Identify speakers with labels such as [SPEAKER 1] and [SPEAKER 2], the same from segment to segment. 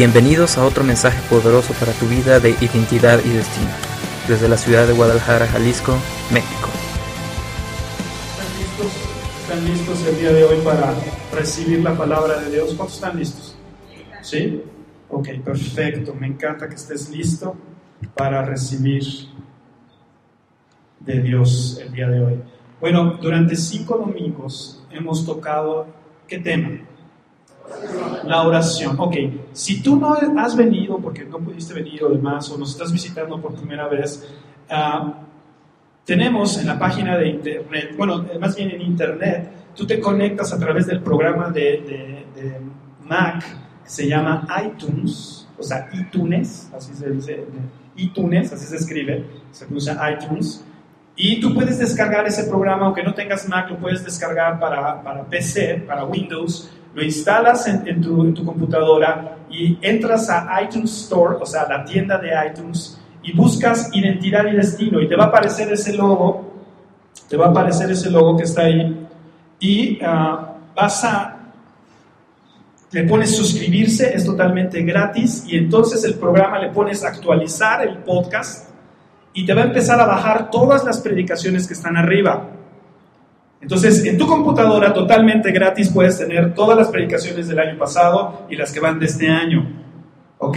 [SPEAKER 1] Bienvenidos a otro mensaje poderoso para tu vida de identidad y destino, desde la ciudad de Guadalajara, Jalisco, México.
[SPEAKER 2] ¿Están listos? ¿Están listos el día de hoy para recibir la palabra de Dios? ¿Cuántos están listos? ¿Sí? Ok, perfecto. Me encanta que estés listo para recibir de Dios el día de hoy. Bueno, durante cinco domingos hemos tocado, ¿qué tema? La oración. Ok, si tú no has venido porque no pudiste venir o demás, o nos estás visitando por primera vez, uh, tenemos en la página de internet, bueno, más bien en internet, tú te conectas a través del programa de, de, de Mac que se llama iTunes, o sea, iTunes, así se dice, iTunes, así se escribe, se pronuncia iTunes. Y tú puedes descargar ese programa, aunque no tengas Mac, lo puedes descargar para, para PC, para Windows, lo instalas en, tu, computadora y entras a iTunes Store, o sea, la tienda de iTunes, y buscas identidad y destino, y te va a aparecer ese logo, te va a aparecer ese logo que está ahí, y uh, vas a, le pones suscribirse, es totalmente gratis, y entonces el programa le pones actualizar el podcast, y te va a empezar a bajar todas las predicaciones que están arriba. Entonces, en tu computadora totalmente gratis puedes tener todas las predicaciones del año pasado y las que van de este año. ¿Ok?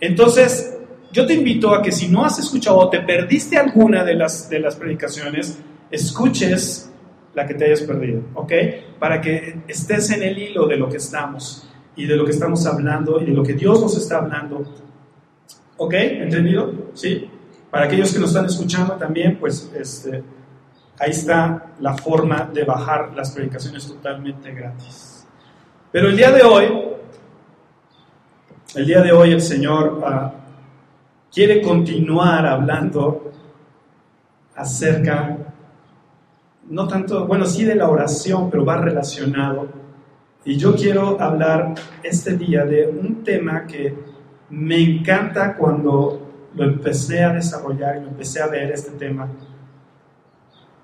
[SPEAKER 2] Entonces, yo te invito a que si no has escuchado o te perdiste alguna de las, de las predicaciones, escuches la que te hayas perdido. ¿Ok? Para que estés en el hilo de lo que estamos y de lo que estamos hablando y de lo que Dios nos está hablando. ¿Ok? ¿Entendido? ¿Sí? Para aquellos que nos están escuchando también, pues, este Ahí está la forma de bajar las predicaciones totalmente gratis. Pero el día de hoy, el día de hoy el Señor uh, quiere continuar hablando acerca, no tanto, bueno, sí de la oración, pero va relacionado. Y yo quiero hablar este día de un tema que me encanta cuando lo empecé a desarrollar y lo empecé a ver este tema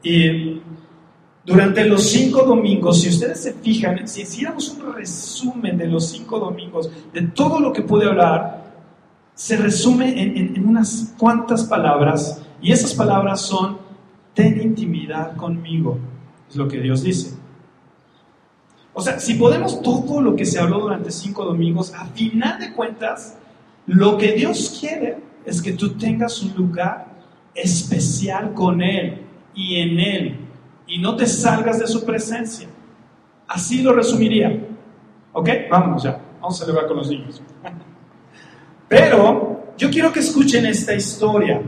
[SPEAKER 2] y durante los cinco domingos, si ustedes se fijan, si hiciéramos un resumen de los cinco domingos, de todo lo que pude hablar, se resume en, unas cuantas palabras, y esas palabras son, ten intimidad conmigo, es lo que Dios dice. O sea, si podemos todo lo que se habló durante cinco domingos, a final de cuentas, lo que Dios quiere es que tú tengas un lugar especial con Él y en Él, y no te salgas de su presencia. Así lo resumiría. ¿Ok? Vámonos ya. Vamos a celebrar con los niños. Pero yo quiero que escuchen esta historia,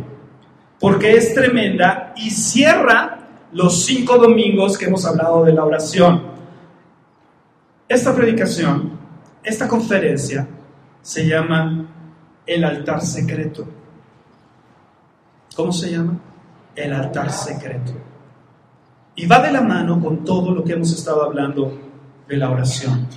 [SPEAKER 2] porque es tremenda y cierra los cinco domingos que hemos hablado de la oración. Esta predicación, esta conferencia, se llama el altar secreto. ¿Cómo se llama? El altar secreto. Y va de la mano con todo lo que hemos estado hablando de la oración.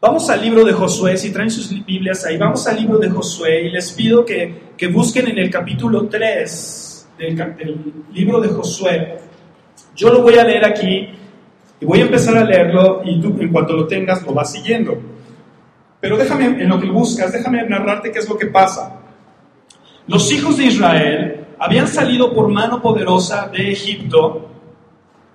[SPEAKER 2] Vamos al libro de Josué, si traen sus Biblias ahí, vamos al libro de Josué y les pido que, que busquen en el capítulo 3 del, del libro de Josué. Yo lo voy a leer aquí y voy a empezar a leerlo y tú en cuanto lo tengas lo vas siguiendo. Pero déjame, en lo que buscas, déjame narrarte qué es lo que pasa. Los hijos de Israel habían salido por mano poderosa de Egipto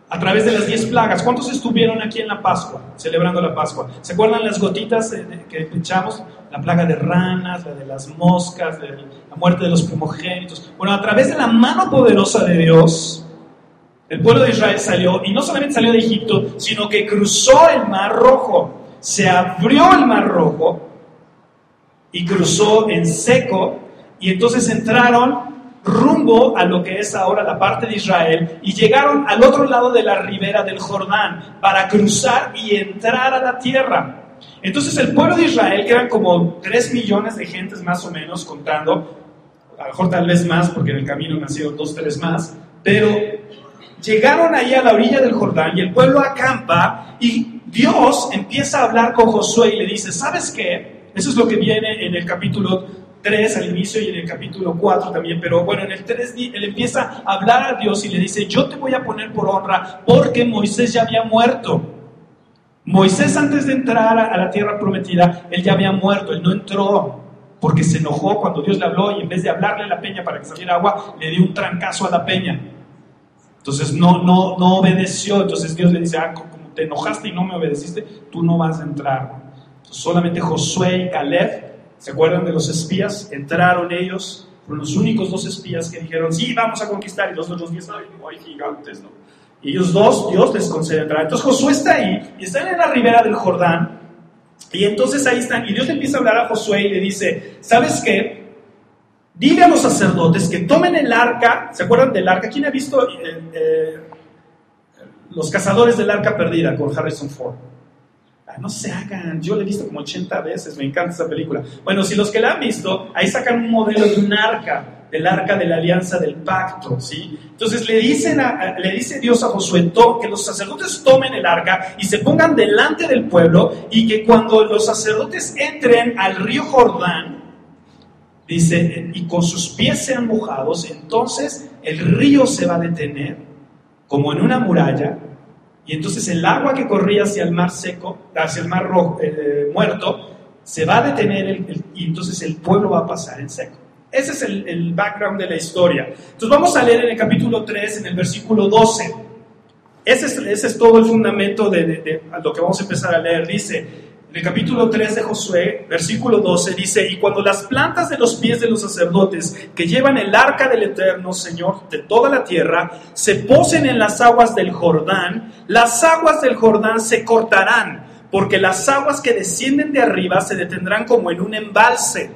[SPEAKER 2] a través de las diez plagas. ¿Cuántos estuvieron aquí en la Pascua, celebrando la Pascua? ¿Se acuerdan las gotitas que echamos? La plaga de ranas, la de las moscas, la muerte de los primogénitos. Bueno, a través de la mano poderosa de Dios, el pueblo de Israel salió, y no solamente salió de Egipto, sino que cruzó el Mar Rojo. Se abrió el Mar Rojo y cruzó en seco y entonces entraron rumbo a lo que es ahora la parte de Israel y llegaron al otro lado de la ribera del Jordán para cruzar y entrar a la tierra. Entonces el pueblo de Israel, que eran como 3 millones de gentes más o menos contando, a lo mejor tal vez más porque en el camino nacieron dos, tres más, pero llegaron ahí a la orilla del Jordán y el pueblo acampa y Dios empieza a hablar con Josué y le dice, ¿sabes qué? Eso es lo que viene en el capítulo 3 al inicio y en el capítulo 4 también, pero bueno, en el 3 él empieza a hablar a Dios y le dice, yo te voy a poner por honra porque Moisés ya había muerto. Moisés antes de entrar a la tierra prometida, él ya había muerto, él no entró porque se enojó cuando Dios le habló y en vez de hablarle a la peña para que saliera agua, le dio un trancazo a la peña. Entonces no, no, no obedeció, entonces Dios le dice, ah, como te enojaste y no me obedeciste, tú no vas a entrar. solamente Josué y Caleb, ¿se acuerdan de los espías? Entraron ellos, fueron los únicos dos espías que dijeron, sí, vamos a conquistar, y los otros diez, ay, hay gigantes, ¿no? Y ellos dos, Dios les concede entrar. Entonces Josué está ahí, y están en la ribera del Jordán, y entonces ahí están, y Dios le empieza a hablar a Josué y le dice, ¿sabes qué? Dile a los sacerdotes que tomen el arca, ¿se acuerdan del arca? ¿Quién ha visto eh, eh, los cazadores del arca perdida con Harrison Ford? No se hagan, yo la he visto como 80 veces, me encanta esa película. Bueno, si los que la han visto, ahí sacan un modelo de un arca del arca de la alianza del pacto, ¿sí? Entonces le, dicen le dice Dios a Josué que los sacerdotes tomen el arca y se pongan delante del pueblo y que cuando los sacerdotes entren al río Jordán, dice, y con sus pies sean mojados, entonces el río se va a detener como en una muralla y entonces el agua que corría hacia el mar seco, hacia el mar rojo, eh, muerto, se va a detener y entonces el pueblo va a pasar en seco. Ese es el, background de la historia. Entonces vamos a leer en el capítulo 3, en el versículo 12. Ese es, ese es todo el fundamento de, lo que vamos a empezar a leer. Dice, en el capítulo 3 de Josué, versículo 12, dice, y cuando las plantas de los pies de los sacerdotes que llevan el arca del eterno Señor de toda la tierra se posen en las aguas del Jordán, las aguas del Jordán se cortarán, porque las aguas que descienden de arriba se detendrán como en un embalse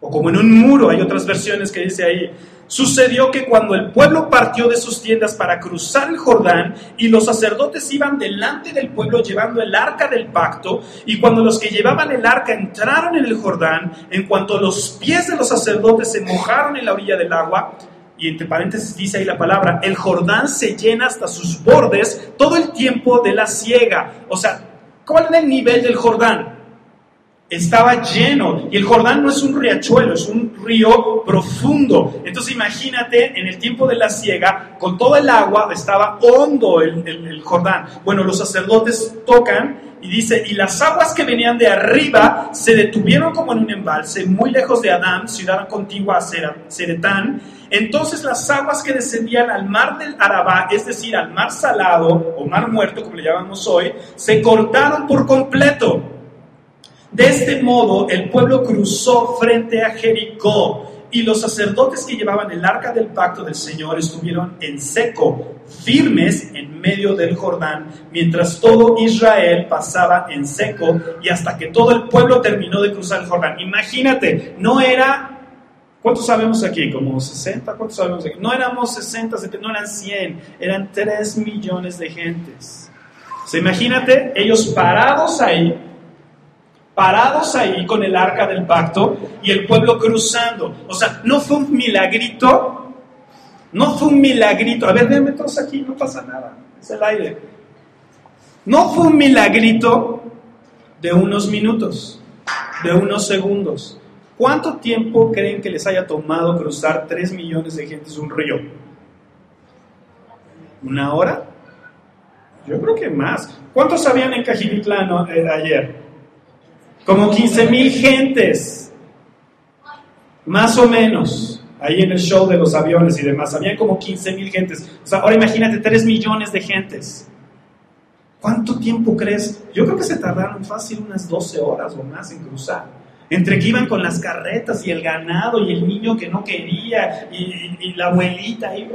[SPEAKER 2] o como en un muro, hay otras versiones que dice ahí. Sucedió que cuando el pueblo partió de sus tiendas para cruzar el Jordán y los sacerdotes iban delante del pueblo llevando el arca del pacto, y cuando los que llevaban el arca entraron en el Jordán, en cuanto los pies de los sacerdotes se mojaron en la orilla del agua, y entre paréntesis dice ahí la palabra, el Jordán se llena hasta sus bordes todo el tiempo de la siega. O sea, ¿cuál es el nivel del Jordán? estaba lleno. Y el Jordán no es un riachuelo, es un río profundo. Entonces imagínate, en el tiempo de la siega, con todo el agua, estaba hondo el, Jordán. Bueno, los sacerdotes tocan y dice, y las aguas que venían de arriba se detuvieron como en un embalse, muy lejos de Adán, ciudad contigua a Seretán. Entonces las aguas que descendían al mar del Arabá, es decir, al mar salado o mar muerto, como le llamamos hoy, se cortaron por completo de este modo, el pueblo cruzó frente a Jericó y los sacerdotes que llevaban el arca del pacto del Señor estuvieron en seco, firmes en medio del Jordán, mientras todo Israel pasaba en seco y hasta que todo el pueblo terminó de cruzar el Jordán. Imagínate, no era ¿Cuántos sabemos aquí? ¿Como 60? ¿Cuántos sabemos aquí? No éramos 60, no eran 100, eran 3 millones de gentes. O imagínate, ellos parados ahí, parados ahí con el arca del pacto y el pueblo cruzando. O sea, no fue un milagrito, no fue un milagrito. A ver, denme todos aquí, no pasa nada, es el aire. No fue un milagrito de unos minutos, de unos segundos. ¿Cuánto tiempo creen que les haya tomado cruzar 3 millones de gentes un río? ¿Una hora? Yo creo que más. ¿Cuántos habían en Cajibitlán eh, ayer? Como 15 mil gentes, más o menos, ahí en el show de los aviones y demás, había como 15 mil gentes. O sea, ahora imagínate 3 millones de gentes. ¿Cuánto tiempo crees? Yo creo que se tardaron fácil unas 12 horas o más en cruzar. Entre que iban con las carretas y el ganado y el niño que no quería y, y la abuelita. Y,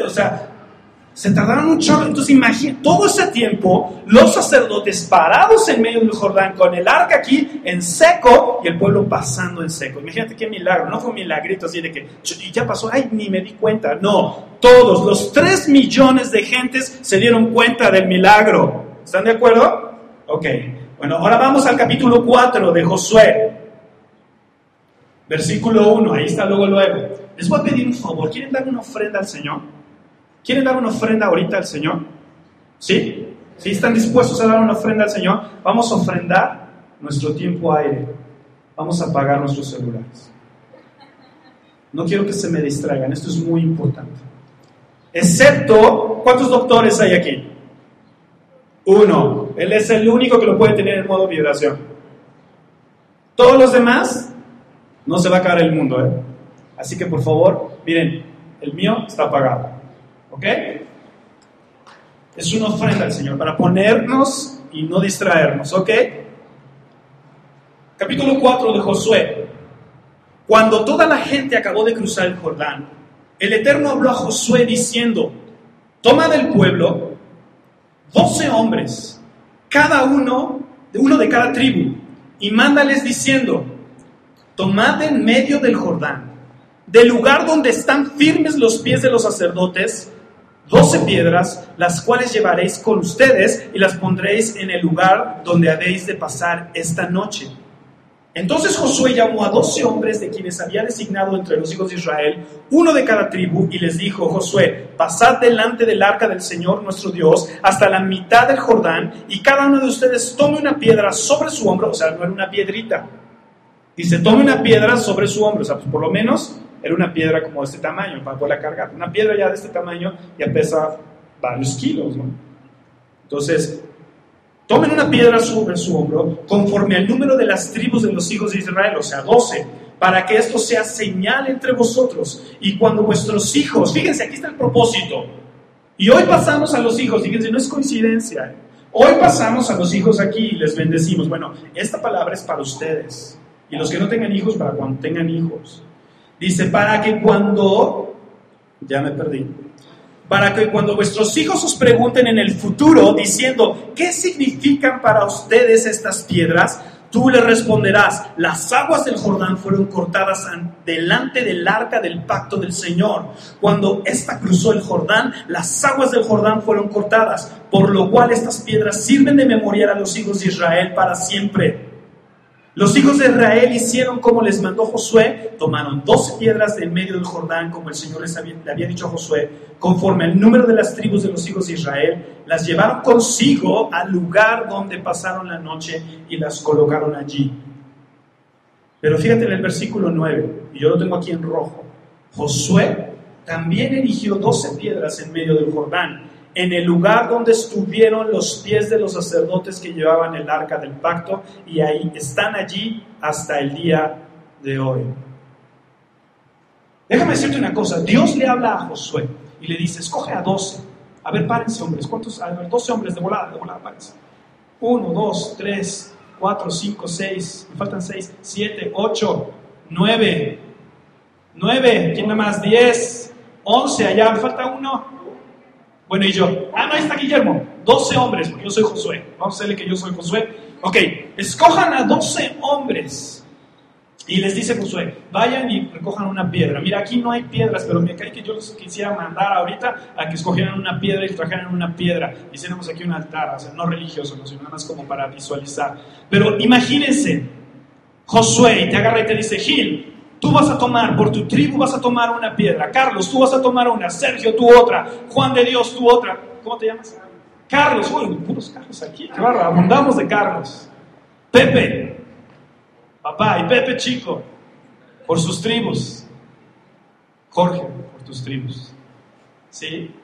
[SPEAKER 2] o sea, se tardaron un chorro. Entonces imagínate, todo ese tiempo, los sacerdotes parados en medio del Jordán con el arca aquí en seco y el pueblo pasando en seco. Imagínate qué milagro. No fue un milagrito así de que ya pasó, ay, ni me di cuenta. No, todos, los tres millones de gentes se dieron cuenta del milagro. ¿Están de acuerdo? Ok. Bueno, ahora vamos al capítulo 4 de Josué. Versículo 1, ahí está luego, luego. Les voy a pedir un favor. ¿Quieren dar una ofrenda al Señor? ¿Quieren dar una ofrenda ahorita al Señor? ¿Sí? ¿Sí están dispuestos a dar una ofrenda al Señor? Vamos a ofrendar nuestro tiempo aire. Vamos a apagar nuestros celulares. No quiero que se me distraigan, esto es muy importante. Excepto, ¿cuántos doctores hay aquí? Uno. Él es el único que lo puede tener en modo vibración. Todos los demás, no se va a acabar el mundo. ¿eh? Así que por favor, miren, el mío está apagado. ¿Ok? Es una ofrenda al Señor para ponernos y no distraernos. ¿Ok? Capítulo 4 de Josué. Cuando toda la gente acabó de cruzar el Jordán, el Eterno habló a Josué diciendo, toma del pueblo doce hombres, cada uno, uno de cada tribu, y mándales diciendo, tomad en medio del Jordán, del lugar donde están firmes los pies de los sacerdotes, doce piedras, las cuales llevaréis con ustedes y las pondréis en el lugar donde habéis de pasar esta noche. Entonces Josué llamó a doce hombres de quienes había designado entre los hijos de Israel, uno de cada tribu, y les dijo, Josué, pasad delante del arca del Señor nuestro Dios hasta la mitad del Jordán, y cada uno de ustedes tome una piedra sobre su hombro, o sea, no era una piedrita, dice, tome una piedra sobre su hombro, o sea, pues por lo menos era una piedra como de este tamaño, para poderla cargar. Una piedra ya de este tamaño ya pesa varios kilos, ¿no? Entonces, Tomen una piedra sobre su hombro, conforme al número de las tribus de los hijos de Israel, o sea, doce, para que esto sea señal entre vosotros. Y cuando vuestros hijos, fíjense, aquí está el propósito. Y hoy pasamos a los hijos, fíjense, no es coincidencia. Hoy pasamos a los hijos aquí y les bendecimos. Bueno, esta palabra es para ustedes. Y los que no tengan hijos, para cuando tengan hijos. Dice, para que cuando, ya me perdí, para que cuando vuestros hijos os pregunten en el futuro diciendo, ¿qué significan para ustedes estas piedras? Tú le responderás, las aguas del Jordán fueron cortadas delante del arca del pacto del Señor. Cuando ésta cruzó el Jordán, las aguas del Jordán fueron cortadas, por lo cual estas piedras sirven de memorial a los hijos de Israel para siempre. Los hijos de Israel hicieron como les mandó Josué, tomaron dos piedras del medio del Jordán, como el Señor les había, le había dicho a Josué, conforme al número de las tribus de los hijos de Israel, las llevaron consigo al lugar donde pasaron la noche y las colocaron allí. Pero fíjate en el versículo 9, y yo lo tengo aquí en rojo, Josué también erigió doce piedras en medio del Jordán en el lugar donde estuvieron los pies de los sacerdotes que llevaban el arca del pacto y ahí están allí hasta el día de hoy. Déjame decirte una cosa, Dios le habla a Josué y le dice, escoge a doce. A ver, párense hombres, ¿cuántos? A ver, doce hombres de volada, de volada, párense. Uno, dos, tres, cuatro, cinco, seis, me faltan seis, siete, ocho, nueve, nueve, ¿quién más? Diez, once, allá me falta uno, bueno, y yo, ah, no, ahí está Guillermo, 12 hombres, yo soy Josué. Vamos a decirle que yo soy Josué. Ok, escojan a 12 hombres. Y les dice Josué, vayan y recojan una piedra. Mira, aquí no hay piedras, pero me cae que yo los quisiera mandar ahorita a que escogieran una piedra y trajeran una piedra. Hiciéramos aquí un altar, o sea, no religioso, sino nada más como para visualizar. Pero imagínense, Josué, y te agarra y te dice, Gil, Tú vas a tomar, por tu tribu vas a tomar una piedra. Carlos, tú vas a tomar una. Sergio, tú otra. Juan de Dios, tú otra. ¿Cómo te llamas? Carlos. Uy, puros Carlos aquí. Claro, abundamos de Carlos. Pepe. Papá y Pepe chico. Por sus tribus. Jorge, por tus tribus. ¿Sí?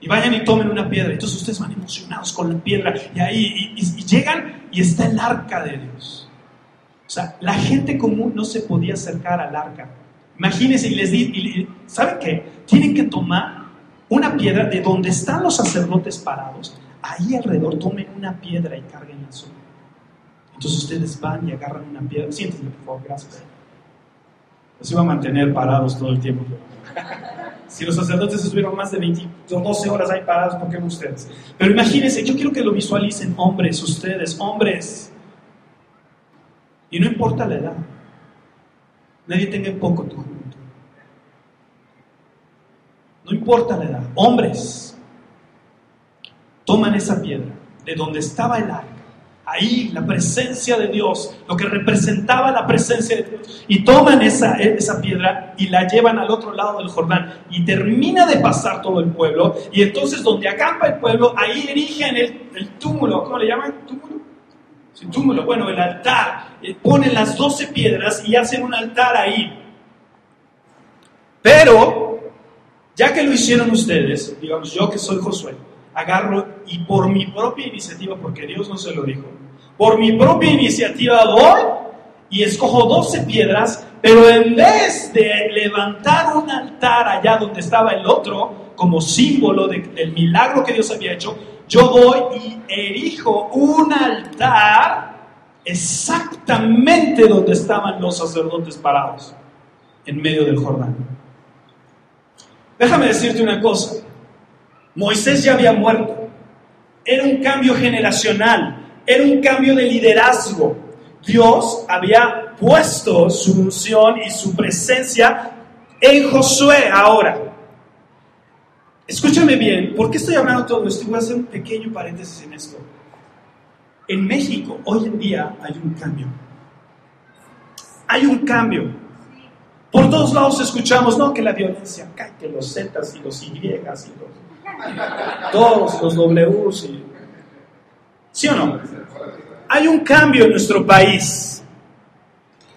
[SPEAKER 2] Y vayan y tomen una piedra. Entonces ustedes van emocionados con la piedra. Y ahí y llegan y está el arca de Dios. O sea, la gente común no se podía acercar al arca. Imagínense y les di, ¿saben qué? Tienen que tomar una piedra de donde están los sacerdotes parados. Ahí alrededor tomen una piedra y carguen la suya. Entonces ustedes van y agarran una piedra. Siéntense, por favor, gracias. Los iba a mantener parados todo el tiempo. Si los sacerdotes estuvieron más de 20, 12 horas ahí parados, ¿por qué no ustedes? Pero imagínense, yo quiero que lo visualicen hombres, ustedes, hombres. Y no importa la edad. Nadie tenga en poco tu juventud. No importa la edad. Hombres toman esa piedra de donde estaba el arca. Ahí la presencia de Dios, lo que representaba la presencia de Dios. Y toman esa, esa piedra y la llevan al otro lado del Jordán. Y termina de pasar todo el pueblo. Y entonces donde acampa el pueblo, ahí erigen el, el túmulo. ¿Cómo le llaman? ¿Túmulo? Bueno, el altar eh, ponen las doce piedras y hacen un altar ahí. Pero, ya que lo hicieron ustedes, digamos yo que soy Josué, agarro y por mi propia iniciativa, porque Dios no se lo dijo, por mi propia iniciativa voy y escojo 12 piedras, pero en vez de levantar un altar allá donde estaba el otro, como símbolo del milagro que Dios había hecho, yo voy y erijo un altar exactamente donde estaban los sacerdotes parados, en medio del Jordán. Déjame decirte una cosa, Moisés ya había muerto, era un cambio generacional, era un cambio de liderazgo. Dios había puesto su unción y su presencia en Josué ahora. Escúchame bien, ¿por qué estoy hablando todo esto? Voy a hacer un pequeño paréntesis en esto. En México hoy en día hay un cambio. Hay un cambio. Por todos lados escuchamos, no, que la violencia, que los Zetas y los Y y los, todos los Ws. ¿Sí o no? Hay un cambio en nuestro país.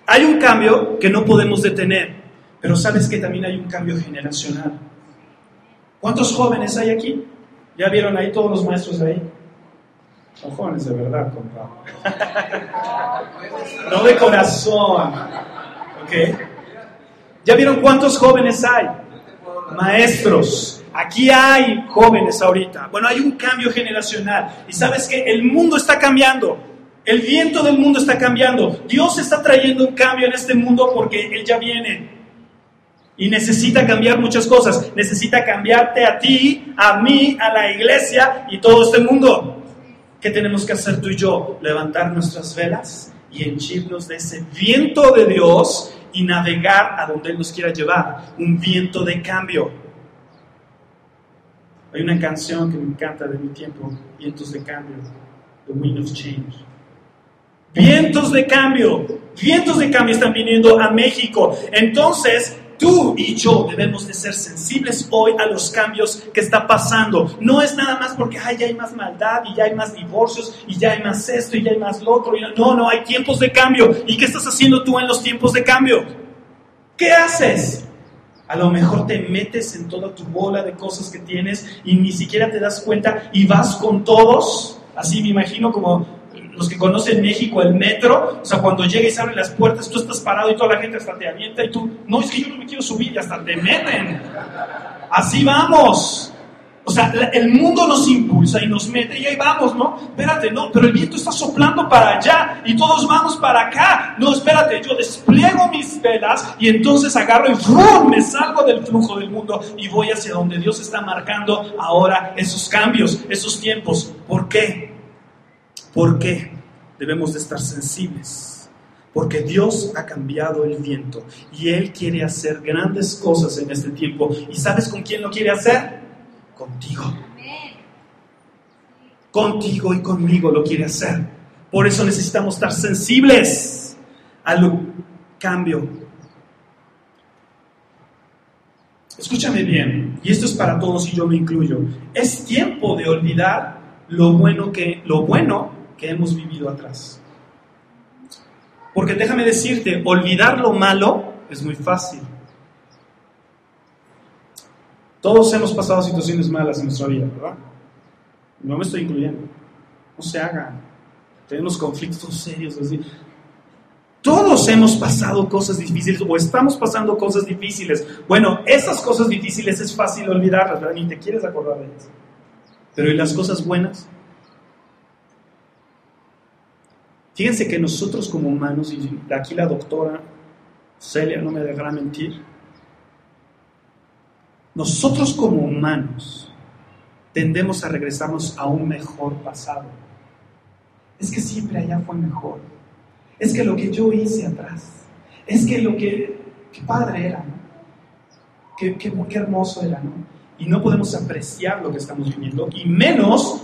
[SPEAKER 2] Hay un cambio que no podemos detener. Pero sabes que también hay un cambio generacional. ¿Cuántos jóvenes hay aquí? ¿Ya vieron ahí todos los maestros ahí? Son jóvenes de verdad, compadre. no de corazón. ¿Ok? ¿Ya vieron cuántos jóvenes hay? Maestros. Aquí hay jóvenes ahorita. Bueno, hay un cambio generacional. Y sabes que el mundo está cambiando. El viento del mundo está cambiando. Dios está trayendo un cambio en este mundo porque Él ya viene. Y necesita cambiar muchas cosas. Necesita cambiarte a ti, a mí, a la iglesia y todo este mundo. ¿Qué tenemos que hacer tú y yo? Levantar nuestras velas y henchirnos de ese viento de Dios y navegar a donde Él nos quiera llevar, un viento de cambio. Hay una canción que me encanta de mi tiempo, Vientos de Cambio, The Wind of Change. Vientos de cambio, vientos de cambio están viniendo a México. Entonces, tú y yo debemos de ser sensibles hoy a los cambios que está pasando. No es nada más porque ya hay más maldad y ya hay más divorcios y ya hay más esto y ya hay más lo otro. No, no, hay tiempos de cambio. ¿Y qué estás haciendo tú en los tiempos de cambio? ¿Qué haces? A lo mejor te metes en toda tu bola de cosas que tienes y ni siquiera te das cuenta y vas con todos. Así me imagino como los que conocen México, el metro, o sea, cuando llega y se abren las puertas, tú estás parado y toda la gente hasta te avienta y tú, no, es que yo no me quiero subir y hasta te meten. Así vamos. O sea, el mundo nos impulsa y nos mete y ahí vamos, ¿no? Espérate, no, pero el viento está soplando para allá y todos vamos para acá. No, espérate, yo despliego mis velas y entonces agarro y ¡frum! me salgo del flujo del mundo y voy hacia donde Dios está marcando ahora esos cambios, esos tiempos. ¿Por qué? ¿Por qué debemos de estar sensibles? Porque Dios ha cambiado el viento y Él quiere hacer grandes cosas en este tiempo. ¿Y sabes con quién lo quiere hacer? Contigo. Contigo y conmigo lo quiere hacer. Por eso necesitamos estar sensibles al cambio. Escúchame bien, y esto es para todos y yo me incluyo. Es tiempo de olvidar lo bueno que lo bueno que hemos vivido atrás. Porque déjame decirte, olvidar lo malo es muy fácil. Todos hemos pasado situaciones malas en nuestra vida, ¿verdad? No me estoy incluyendo. No se hagan. Tenemos conflictos serios. Así. Todos hemos pasado cosas difíciles o estamos pasando cosas difíciles. Bueno, esas cosas difíciles es fácil olvidarlas, ¿verdad? Ni te quieres acordar de ellas. Pero ¿y las cosas buenas? Fíjense que nosotros como humanos, y aquí la doctora Celia no me dejará mentir, nosotros como humanos tendemos a regresarnos a un mejor pasado. Es que siempre allá fue mejor. Es que lo que yo hice atrás. Es que lo que, qué padre era, ¿no? Qué, qué, qué hermoso era, ¿no? Y no podemos apreciar lo que estamos viviendo y menos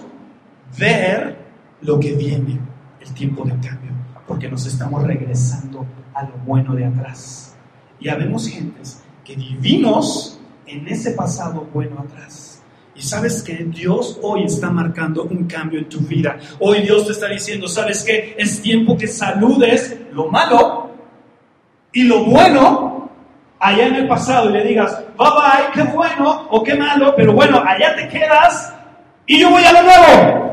[SPEAKER 2] ver lo que viene el tiempo de cambio, porque nos estamos regresando a lo bueno de atrás. Y habemos gentes que vivimos en ese pasado bueno atrás. Y sabes que Dios hoy está marcando un cambio en tu vida. Hoy Dios te está diciendo, ¿sabes qué? Es tiempo que saludes lo malo y lo bueno allá en el pasado y le digas, bye bye, qué bueno o qué malo, pero bueno, allá te quedas Y yo voy a lo nuevo.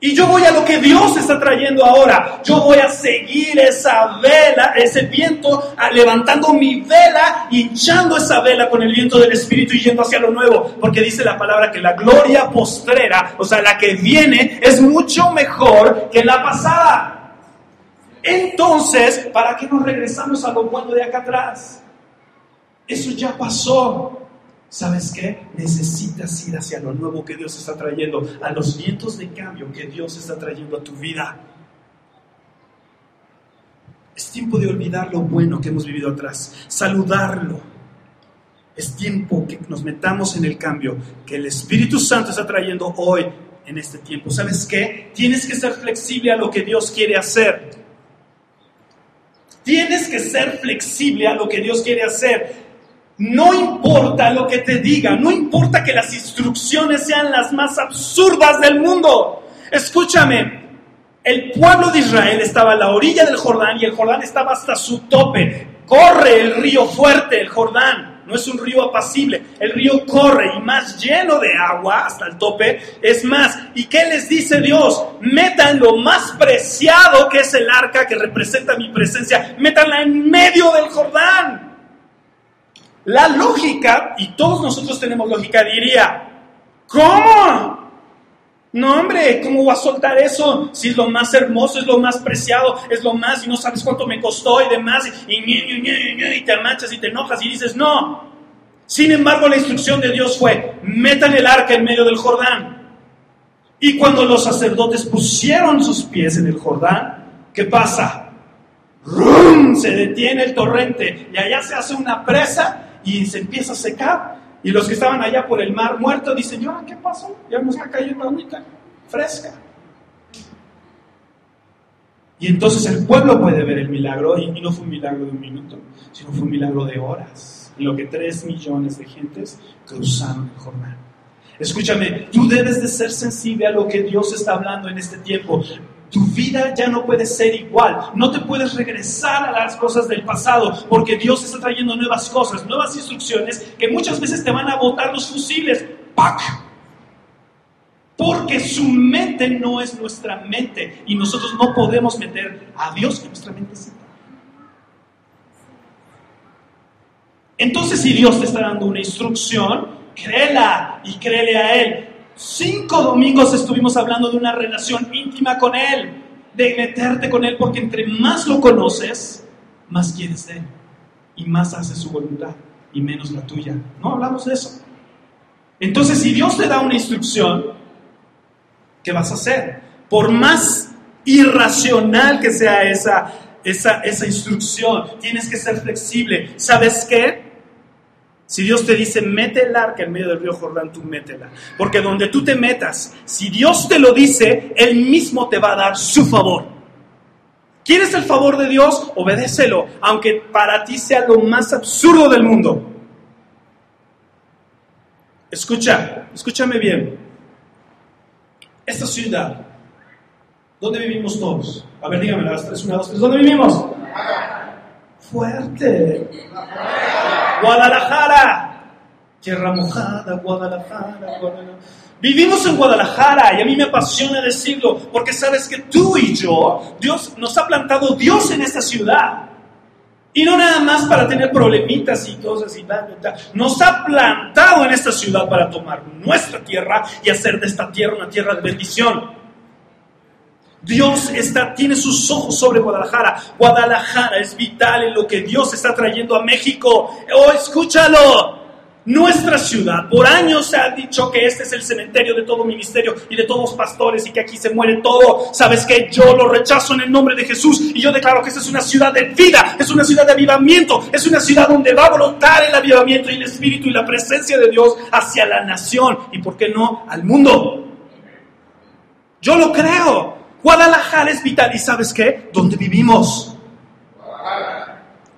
[SPEAKER 2] Y yo voy a lo que Dios está trayendo ahora. Yo voy a seguir esa vela, ese viento, levantando mi vela hinchando esa vela con el viento del Espíritu y yendo hacia lo nuevo. Porque dice la palabra que la gloria postrera, o sea, la que viene, es mucho mejor que la pasada. Entonces, ¿para qué nos regresamos a lo bueno de acá atrás? Eso ya pasó. ¿Sabes qué? Necesitas ir hacia lo nuevo que Dios está trayendo, a los vientos de cambio que Dios está trayendo a tu vida. Es tiempo de olvidar lo bueno que hemos vivido atrás, saludarlo. Es tiempo que nos metamos en el cambio que el Espíritu Santo está trayendo hoy en este tiempo. ¿Sabes qué? Tienes que ser flexible a lo que Dios quiere hacer. Tienes que ser flexible a lo que Dios quiere hacer. No importa lo que te diga, no importa que las instrucciones sean las más absurdas del mundo. Escúchame, el pueblo de Israel estaba a la orilla del Jordán y el Jordán estaba hasta su tope. Corre el río fuerte, el Jordán. No es un río apacible, el río corre y más lleno de agua hasta el tope. Es más, ¿y qué les dice Dios? Metan lo más preciado que es el arca que representa mi presencia, métanla en medio del Jordán. La lógica, y todos nosotros tenemos lógica, diría, ¿cómo? No, hombre, ¿cómo va a soltar eso? Si es lo más hermoso, es lo más preciado, es lo más, y no sabes cuánto me costó y demás, y, y, te manchas y te enojas y dices, no. Sin embargo, la instrucción de Dios fue, metan el arca en medio del Jordán. Y cuando los sacerdotes pusieron sus pies en el Jordán, ¿qué pasa? ¡Rum! Se detiene el torrente y allá se hace una presa y se empieza a secar. Y los que estaban allá por el mar muerto dicen, ¿y qué pasó? Ya nos está cayendo fresca. Y entonces el pueblo puede ver el milagro, y no fue un milagro de un minuto, sino fue un milagro de horas, en lo que tres millones de gentes cruzaron el Jordán. Escúchame, tú debes de ser sensible a lo que Dios está hablando en este tiempo. Tu vida ya no puede ser igual. No te puedes regresar a las cosas del pasado porque Dios está trayendo nuevas cosas, nuevas instrucciones que muchas veces te van a botar los fusiles. ¡Pac! Porque su mente no es nuestra mente y nosotros no podemos meter a Dios en nuestra mente. Entonces, si Dios te está dando una instrucción, créela y créele a Él. Cinco domingos estuvimos hablando de una relación íntima con Él, de meterte con Él, porque entre más lo conoces, más quieres de Él y más haces su voluntad y menos la tuya. No hablamos de eso. Entonces, si Dios te da una instrucción, ¿qué vas a hacer? Por más irracional que sea esa, esa, esa instrucción, tienes que ser flexible. ¿Sabes qué? Si Dios te dice, mete el arca en medio del río Jordán, tú métela. Porque donde tú te metas, si Dios te lo dice, Él mismo te va a dar su favor. ¿Quieres el favor de Dios? Obedécelo, aunque para ti sea lo más absurdo del mundo. Escucha, escúchame bien. Esta ciudad, ¿dónde vivimos todos? A ver, dígame las tres, una, dos, tres. ¿Dónde vivimos? Fuerte. Guadalajara. Tierra mojada, Guadalajara, Guadalajara. Vivimos en Guadalajara y a mí me apasiona decirlo porque sabes que tú y yo, Dios nos ha plantado Dios en esta ciudad. Y no nada más para tener problemitas y cosas y tal, Nos ha plantado en esta ciudad para tomar nuestra tierra y hacer de esta tierra una tierra de bendición. Dios está, tiene sus ojos sobre Guadalajara. Guadalajara es vital en lo que Dios está trayendo a México. Oh, escúchalo. Nuestra ciudad, por años se ha dicho que este es el cementerio de todo ministerio y de todos pastores y que aquí se muere todo. Sabes que yo lo rechazo en el nombre de Jesús y yo declaro que esta es una ciudad de vida, es una ciudad de avivamiento, es una ciudad donde va a brotar el avivamiento y el espíritu y la presencia de Dios hacia la nación y, ¿por qué no, al mundo? Yo lo creo. Guadalajara es vital. ¿Y sabes qué? ¿Dónde vivimos?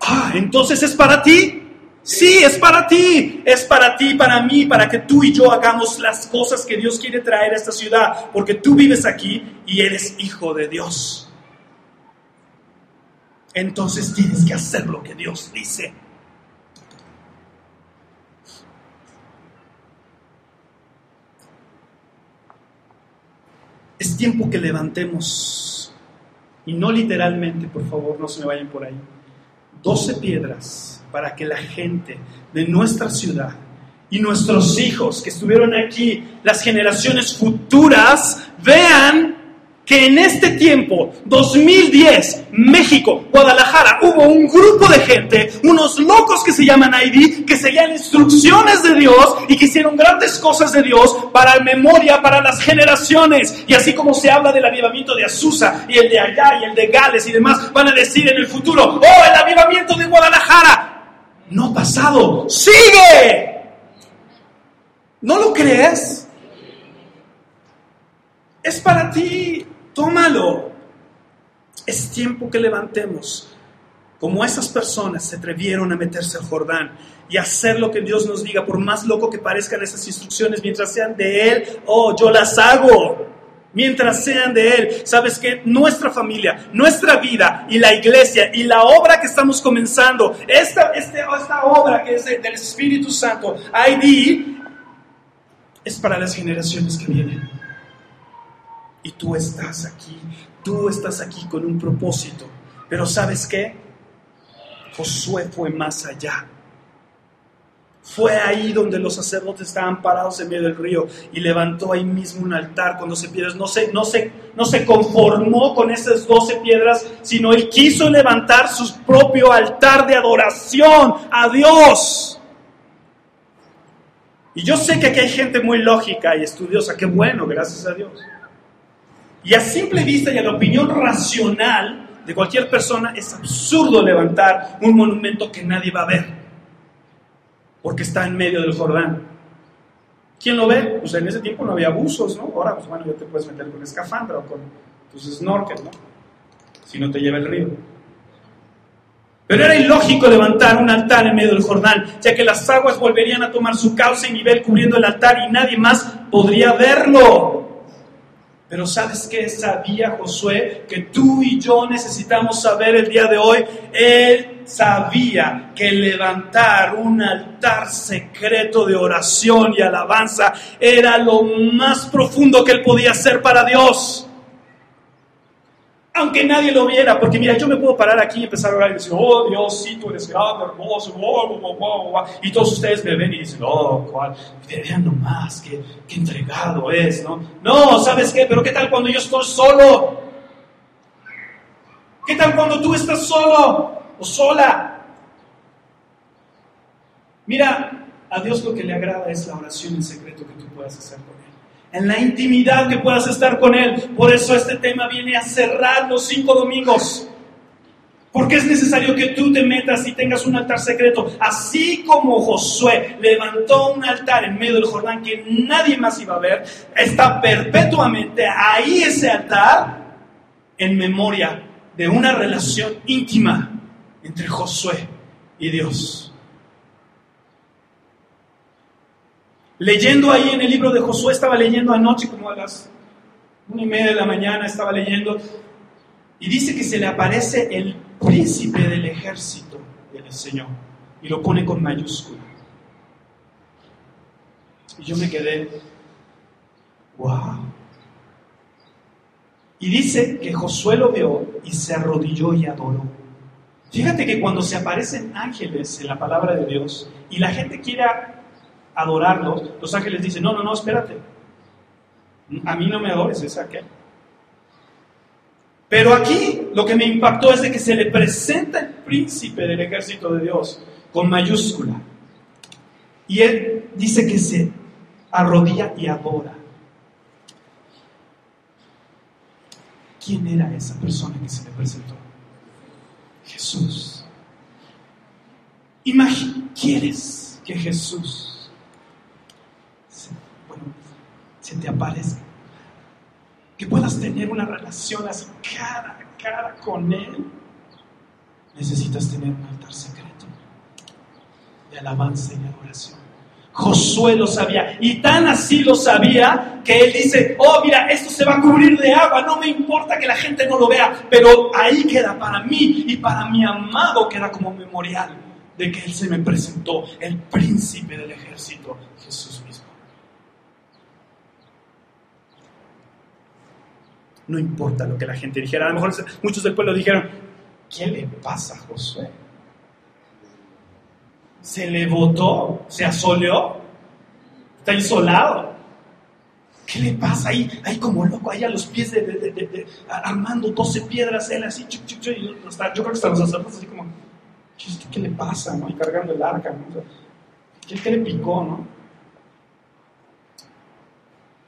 [SPEAKER 2] Ah, entonces es para ti. Sí, es para ti, es para ti, para mí, para que tú y yo hagamos las cosas que Dios quiere traer a esta ciudad, porque tú vives aquí y eres hijo de Dios. Entonces tienes que hacer lo que Dios dice. Es tiempo que levantemos, y no literalmente, por favor, no se me vayan por ahí, 12 piedras para que la gente de nuestra ciudad y nuestros hijos que estuvieron aquí, las generaciones futuras, vean que en este tiempo, 2010, México, Guadalajara, hubo un grupo de gente, unos locos que se llaman ID, que seguían instrucciones de Dios y que hicieron grandes cosas de Dios para memoria, para las generaciones. Y así como se habla del avivamiento de Azusa y el de allá y el de Gales y demás, van a decir en el futuro, oh, el avivamiento de Guadalajara. No pasado, sigue. ¿No lo crees? Es para ti tómalo. Es tiempo que levantemos. Como esas personas se atrevieron a meterse al Jordán y hacer lo que Dios nos diga, por más loco que parezcan esas instrucciones, mientras sean de Él, oh, yo las hago. Mientras sean de Él, sabes que nuestra familia, nuestra vida y la iglesia y la obra que estamos comenzando, esta, este, obra que es del Espíritu Santo, ID, es para las generaciones que vienen. Y tú estás aquí, tú estás aquí con un propósito. Pero ¿sabes qué? Josué fue más allá. Fue ahí donde los sacerdotes estaban parados en medio del río y levantó ahí mismo un altar con doce piedras. No se, no, se, no se conformó con esas doce piedras, sino él quiso levantar su propio altar de adoración a Dios. Y yo sé que aquí hay gente muy lógica y estudiosa, qué bueno, gracias a Dios. Y a simple vista y a la opinión racional de cualquier persona es absurdo levantar un monumento que nadie va a ver, porque está en medio del Jordán. ¿Quién lo ve? Pues en ese tiempo no había abusos, ¿no? Ahora, pues bueno, ya te puedes meter con escafandra o con tus snorkel, ¿no? Si no te lleva el río. Pero era ilógico levantar un altar en medio del Jordán, ya que las aguas volverían a tomar su cauce y nivel cubriendo el altar y nadie más podría verlo. Pero ¿sabes qué sabía Josué? Que tú y yo necesitamos saber el día de hoy. Él sabía que levantar un altar secreto de oración y alabanza era lo más profundo que él podía hacer para Dios aunque nadie lo viera, porque mira, yo me puedo parar aquí y empezar a orar y decir, oh Dios, sí, tú eres grande, hermoso, y todos ustedes me ven y dicen, oh, cuál, vean nomás, qué, qué entregado es, ¿no? No, ¿sabes qué? Pero ¿qué tal cuando yo estoy solo? ¿Qué tal cuando tú estás solo o sola? Mira, a Dios lo que le agrada es la oración en secreto que tú puedas hacer en la intimidad que puedas estar con Él. Por eso este tema viene a cerrar los cinco domingos. Porque es necesario que tú te metas y tengas un altar secreto. Así como Josué levantó un altar en medio del Jordán que nadie más iba a ver, está perpetuamente ahí ese altar en memoria de una relación íntima entre Josué y Dios. Leyendo ahí en el libro de Josué, estaba leyendo anoche como a las una y media de la mañana, estaba leyendo, y dice que se le aparece el príncipe del ejército del Señor, y lo pone con mayúscula. Y yo me quedé, wow. Y dice que Josué lo vio y se arrodilló y adoró. Fíjate que cuando se aparecen ángeles en la palabra de Dios y la gente quiere adorarlos, los ángeles dicen, no, no, no, espérate. A mí no me adores, es aquel. Pero aquí lo que me impactó es de que se le presenta el príncipe del ejército de Dios con mayúscula. Y él dice que se arrodilla y adora. ¿Quién era esa persona que se le presentó? Jesús. Imagina, ¿quieres que Jesús te aparezca. Que puedas tener una relación así cara a cara con Él. Necesitas tener un altar secreto de alabanza y adoración. Josué lo sabía y tan así lo sabía que él dice, oh mira, esto se va a cubrir de agua, no me importa que la gente no lo vea, pero ahí queda para mí y para mi amado queda como memorial de que él se me presentó, el príncipe del ejército, Jesús no importa lo que la gente dijera. A lo mejor muchos del pueblo dijeron, ¿qué le pasa a Josué? Se le botó, se asoleó, está isolado. ¿Qué le pasa ahí? Ahí como loco, ahí a los pies de, armando 12 piedras, él así, chuc, chuc, chuc, yo creo que están los sacerdotes así como, ¿qué le pasa? ¿no? Y cargando el arca, ¿no? ¿qué, le picó? ¿no?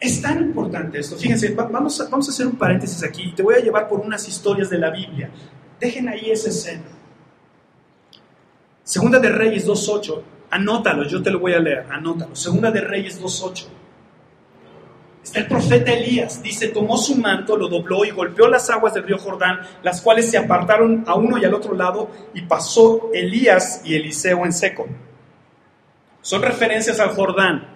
[SPEAKER 2] Es tan importante esto. Fíjense, vamos a, hacer un paréntesis aquí te voy a llevar por unas historias de la Biblia. Dejen ahí esa escena. Segunda de Reyes 2.8. Anótalo, yo te lo voy a leer. Anótalo. Segunda de Reyes 2.8. Está el profeta Elías, dice, tomó su manto, lo dobló y golpeó las aguas del río Jordán, las cuales se apartaron a uno y al otro lado, y pasó Elías y Eliseo en seco. Son referencias al Jordán.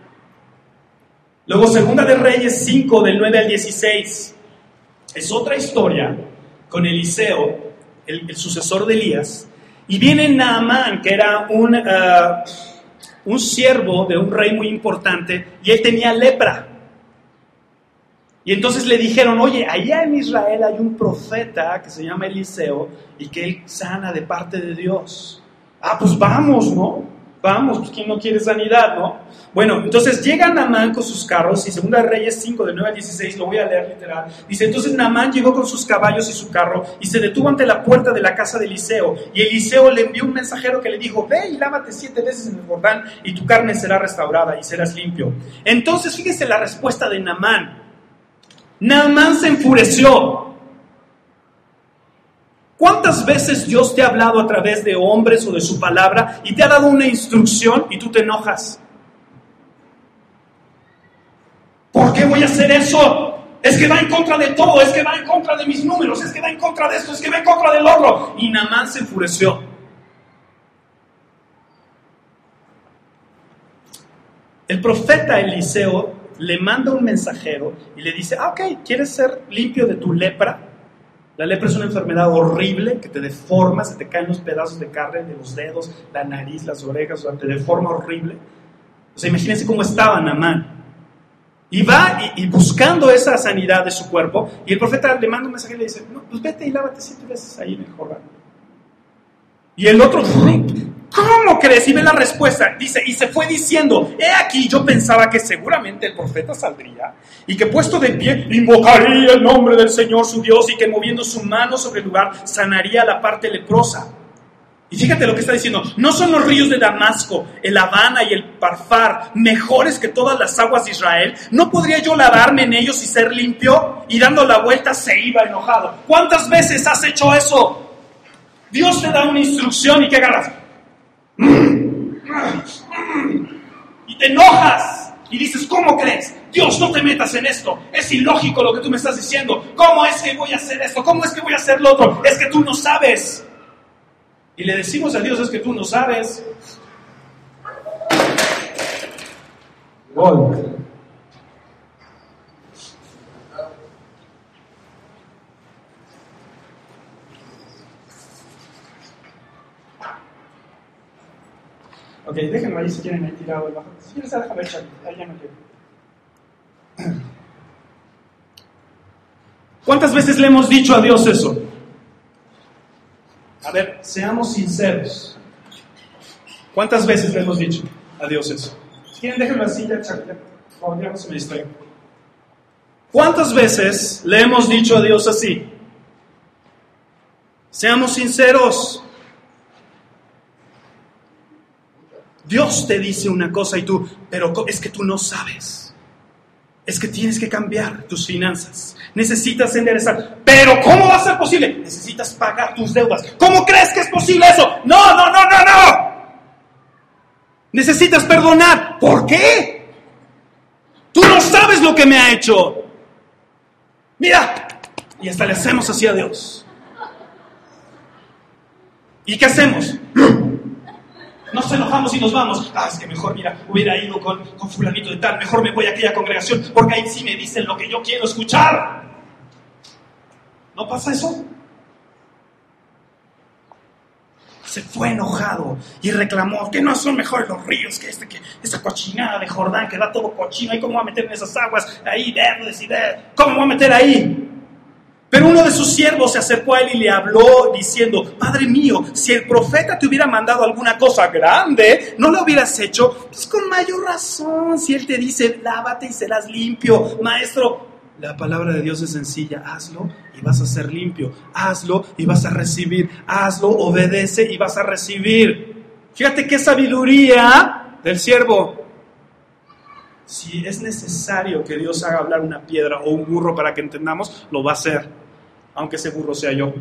[SPEAKER 2] Luego, Segunda de Reyes 5, del 9 al 16. Es otra historia con Eliseo, el, sucesor de Elías, y viene Naamán, que era un, uh, un siervo de un rey muy importante, y él tenía lepra. Y entonces le dijeron, oye, allá en Israel hay un profeta que se llama Eliseo y que él sana de parte de Dios. Ah, pues vamos, ¿no? Vamos, pues ¿quién no quiere sanidad, no? Bueno, entonces llega Namán con sus carros, y Segunda Reyes 5, de 9 al 16, lo voy a leer literal. Dice, entonces Namán llegó con sus caballos y su carro, y se detuvo ante la puerta de la casa de Eliseo, y Eliseo le envió un mensajero que le dijo, ve y lávate siete veces en el Jordán, y tu carne será restaurada, y serás limpio. Entonces, fíjese la respuesta de Namán. Naamán se enfureció. ¿Cuántas veces Dios te ha hablado a través de hombres o de su palabra y te ha dado una instrucción y tú te enojas? ¿Por qué voy a hacer eso? Es que va en contra de todo, es que va en contra de mis números, es que va en contra de esto, es que va en contra del otro. Y Naamán se enfureció. El profeta Eliseo le manda un mensajero y le dice, ah, ok, ¿quieres ser limpio de tu lepra? La lepra es una enfermedad horrible que te deforma, se te caen los pedazos de carne de los dedos, la nariz, las orejas, o sea, te deforma horrible. O sea, imagínense cómo estaba Namán. Y va y, buscando esa sanidad de su cuerpo, y el profeta le manda un mensaje y le dice, no, pues vete y lávate siete veces ahí en el. Y el otro, ¿Cómo crees? Y ve la respuesta. Dice, y se fue diciendo, he aquí yo pensaba que seguramente el profeta saldría y que puesto de pie invocaría el nombre del Señor su Dios y que moviendo su mano sobre el lugar sanaría la parte leprosa. Y fíjate lo que está diciendo, no son los ríos de Damasco, el Habana y el Parfar mejores que todas las aguas de Israel. ¿No podría yo lavarme en ellos y ser limpio? Y dando la vuelta se iba enojado. ¿Cuántas veces has hecho eso? Dios te da una instrucción y ¿qué agarras? Y te enojas y dices, ¿cómo crees? Dios, no te metas en esto. Es ilógico lo que tú me estás diciendo. ¿Cómo es que voy a hacer esto? ¿Cómo es que voy a hacer lo otro? Es que tú no sabes. Y le decimos a Dios, es que tú no sabes. Ok, déjenlo ahí si quieren ahí tirado abajo. Si quieres, déjalo echar, ahí ya no quiero. ¿Cuántas veces le hemos dicho a Dios eso? A ver, seamos sinceros. ¿Cuántas veces le hemos dicho a Dios eso? Si quieren, déjenlo así, ya, ya, ya, ya no se me distraiga. ¿Cuántas veces le hemos dicho a Dios así? Seamos sinceros. Dios te dice una cosa y tú, pero es que tú no sabes. Es que tienes que cambiar tus finanzas. Necesitas enderezar. Pero ¿cómo va a ser posible? Necesitas pagar tus deudas. ¿Cómo crees que es posible eso? No, no, no, no, no. Necesitas perdonar. ¿Por qué? Tú no sabes lo que me ha hecho. Mira. Y hasta le hacemos así a Dios. ¿Y qué hacemos? Nos enojamos y nos vamos. Ah, es que mejor, mira, hubiera ido con, con fulanito de tal, mejor me voy a aquella congregación, porque ahí sí me dicen lo que yo quiero escuchar. ¿No pasa eso? Se fue enojado y reclamó que no son mejores los ríos que este, que esa cochinada de Jordán que da todo cochino. ¿Y cómo va a meter en esas aguas ahí verdes y de, ¿Cómo va a meter ahí? Pero uno de sus siervos se acercó a él y le habló diciendo, Padre mío, si el profeta te hubiera mandado alguna cosa grande, ¿no lo hubieras hecho? Pues con mayor razón, si él te dice, lávate y serás limpio. Maestro, la palabra de Dios es sencilla, hazlo y vas a ser limpio, hazlo y vas a recibir, hazlo, obedece y vas a recibir. Fíjate qué sabiduría del siervo. Si es necesario que Dios haga hablar una piedra o un burro para que entendamos, lo va a hacer, aunque ese burro sea yo.